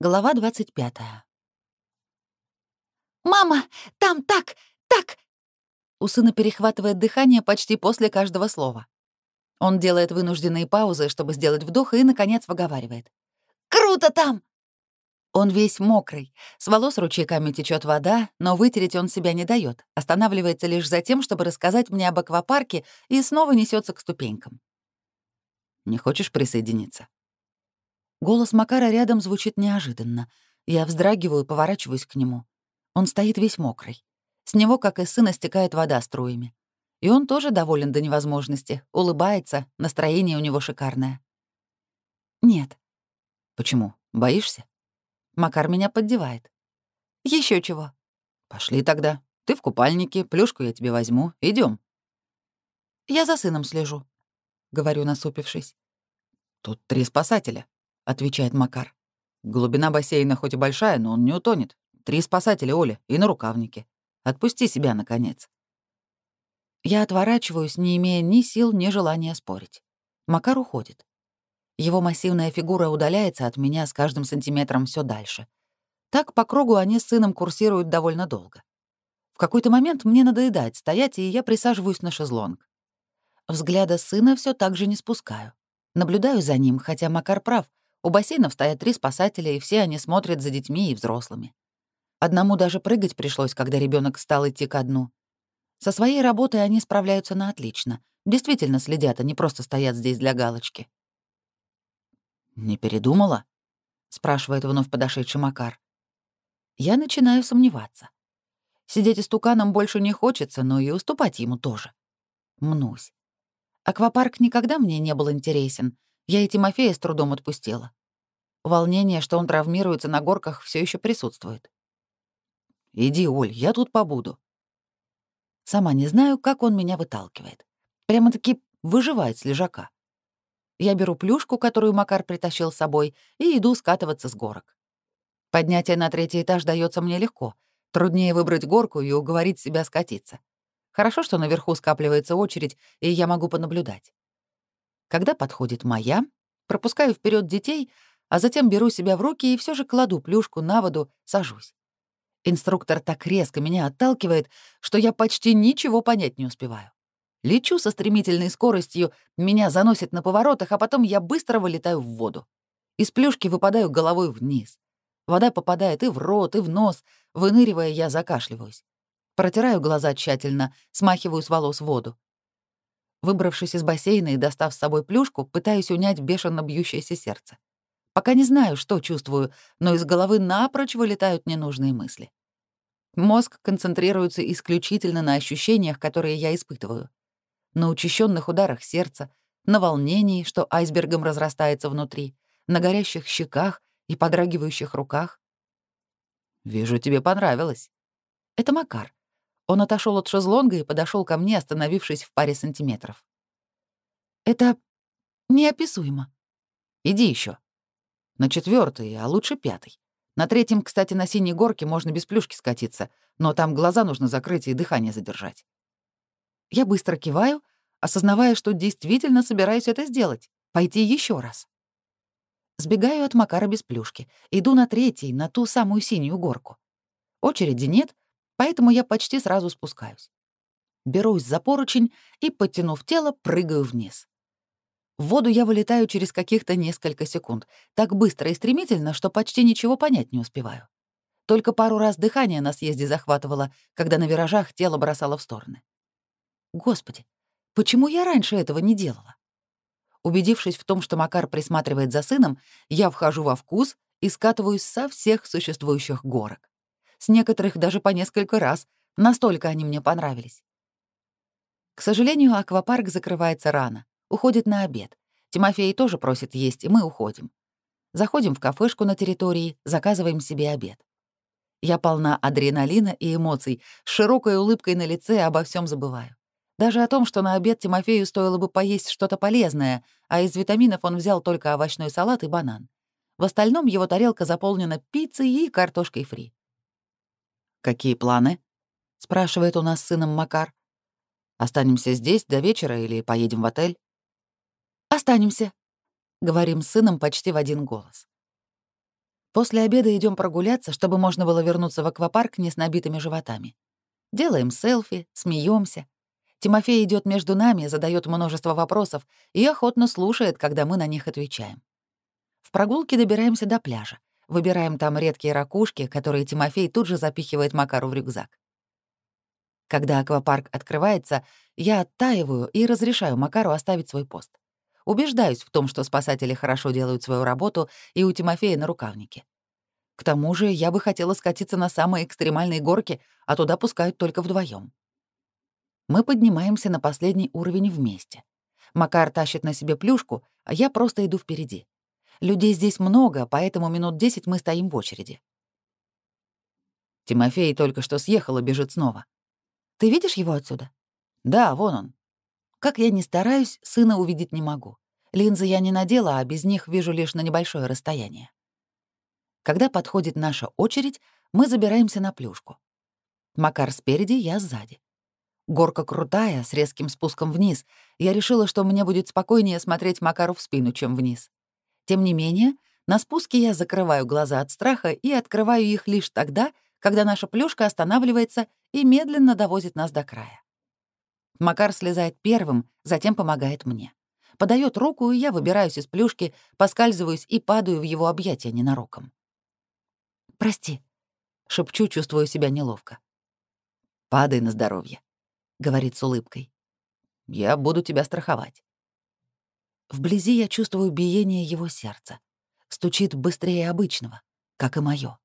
Глава 25. «Мама, там так, так!» У сына перехватывает дыхание почти после каждого слова. Он делает вынужденные паузы, чтобы сделать вдох, и, наконец, выговаривает. «Круто там!» Он весь мокрый, с волос ручейками течет вода, но вытереть он себя не дает, останавливается лишь за тем, чтобы рассказать мне об аквапарке и снова несется к ступенькам. «Не хочешь присоединиться?» Голос Макара рядом звучит неожиданно. Я вздрагиваю, поворачиваюсь к нему. Он стоит весь мокрый. С него, как из сына, стекает вода струями. И он тоже доволен до невозможности, улыбается, настроение у него шикарное. «Нет». «Почему? Боишься?» Макар меня поддевает. Еще чего?» «Пошли тогда. Ты в купальнике, плюшку я тебе возьму. Идем. «Я за сыном слежу», — говорю, насупившись. «Тут три спасателя отвечает Макар. Глубина бассейна хоть и большая, но он не утонет. Три спасателя, Оля, и на рукавнике. Отпусти себя, наконец. Я отворачиваюсь, не имея ни сил, ни желания спорить. Макар уходит. Его массивная фигура удаляется от меня с каждым сантиметром все дальше. Так по кругу они с сыном курсируют довольно долго. В какой-то момент мне надоедает стоять, и я присаживаюсь на шезлонг. Взгляда сына все так же не спускаю. Наблюдаю за ним, хотя Макар прав, у бассейнов стоят три спасателя, и все они смотрят за детьми и взрослыми. Одному даже прыгать пришлось, когда ребенок стал идти ко дну. Со своей работой они справляются на отлично. Действительно следят, они просто стоят здесь для галочки. «Не передумала?» — спрашивает вновь подошедший Макар. Я начинаю сомневаться. Сидеть истуканом больше не хочется, но и уступать ему тоже. Мнусь. Аквапарк никогда мне не был интересен, я и Тимофея с трудом отпустила. Волнение, что он травмируется на горках, все еще присутствует. «Иди, Оль, я тут побуду». Сама не знаю, как он меня выталкивает. Прямо-таки выживает с лежака. Я беру плюшку, которую Макар притащил с собой, и иду скатываться с горок. Поднятие на третий этаж дается мне легко. Труднее выбрать горку и уговорить себя скатиться. Хорошо, что наверху скапливается очередь, и я могу понаблюдать. Когда подходит моя, пропускаю вперед детей, а затем беру себя в руки и все же кладу плюшку на воду, сажусь. Инструктор так резко меня отталкивает, что я почти ничего понять не успеваю. Лечу со стремительной скоростью, меня заносит на поворотах, а потом я быстро вылетаю в воду. Из плюшки выпадаю головой вниз. Вода попадает и в рот, и в нос. Выныривая, я закашливаюсь. Протираю глаза тщательно, смахиваю с волос воду. Выбравшись из бассейна и достав с собой плюшку, пытаюсь унять бешено бьющееся сердце. Пока не знаю, что чувствую, но из головы напрочь вылетают ненужные мысли. Мозг концентрируется исключительно на ощущениях, которые я испытываю. На учащенных ударах сердца, на волнении, что айсбергом разрастается внутри, на горящих щеках и подрагивающих руках. «Вижу, тебе понравилось». Это Макар. Он отошел от шезлонга и подошел ко мне, остановившись в паре сантиметров. Это неописуемо. Иди еще. На четвертый, а лучше пятый. На третьем, кстати, на синей горке можно без плюшки скатиться, но там глаза нужно закрыть и дыхание задержать. Я быстро киваю, осознавая, что действительно собираюсь это сделать, пойти еще раз. Сбегаю от Макара без плюшки, иду на третий, на ту самую синюю горку. Очереди нет, поэтому я почти сразу спускаюсь. Берусь за поручень и, подтянув тело, прыгаю вниз. В воду я вылетаю через каких-то несколько секунд, так быстро и стремительно, что почти ничего понять не успеваю. Только пару раз дыхание на съезде захватывало, когда на виражах тело бросало в стороны. Господи, почему я раньше этого не делала? Убедившись в том, что Макар присматривает за сыном, я вхожу во вкус и скатываюсь со всех существующих горок с некоторых даже по несколько раз, настолько они мне понравились. К сожалению, аквапарк закрывается рано, уходит на обед. Тимофей тоже просит есть, и мы уходим. Заходим в кафешку на территории, заказываем себе обед. Я полна адреналина и эмоций, с широкой улыбкой на лице обо всем забываю. Даже о том, что на обед Тимофею стоило бы поесть что-то полезное, а из витаминов он взял только овощной салат и банан. В остальном его тарелка заполнена пиццей и картошкой фри. «Какие планы?» — спрашивает у нас с сыном Макар. «Останемся здесь до вечера или поедем в отель?» «Останемся», — говорим с сыном почти в один голос. После обеда идем прогуляться, чтобы можно было вернуться в аквапарк не с набитыми животами. Делаем селфи, смеемся. Тимофей идет между нами, задает множество вопросов и охотно слушает, когда мы на них отвечаем. В прогулке добираемся до пляжа. Выбираем там редкие ракушки, которые Тимофей тут же запихивает Макару в рюкзак. Когда аквапарк открывается, я оттаиваю и разрешаю Макару оставить свой пост. Убеждаюсь в том, что спасатели хорошо делают свою работу, и у Тимофея на рукавнике. К тому же я бы хотела скатиться на самые экстремальные горки, а туда пускают только вдвоем. Мы поднимаемся на последний уровень вместе. Макар тащит на себе плюшку, а я просто иду впереди. Людей здесь много, поэтому минут десять мы стоим в очереди. Тимофей только что съехал и бежит снова. Ты видишь его отсюда? Да, вон он. Как я ни стараюсь, сына увидеть не могу. Линзы я не надела, а без них вижу лишь на небольшое расстояние. Когда подходит наша очередь, мы забираемся на плюшку. Макар спереди, я сзади. Горка крутая, с резким спуском вниз. Я решила, что мне будет спокойнее смотреть Макару в спину, чем вниз. Тем не менее, на спуске я закрываю глаза от страха и открываю их лишь тогда, когда наша плюшка останавливается и медленно довозит нас до края. Макар слезает первым, затем помогает мне. Подает руку, и я выбираюсь из плюшки, поскальзываюсь и падаю в его объятия ненароком. «Прости», — шепчу, чувствую себя неловко. «Падай на здоровье», — говорит с улыбкой. «Я буду тебя страховать». Вблизи я чувствую биение его сердца. Стучит быстрее обычного, как и моё.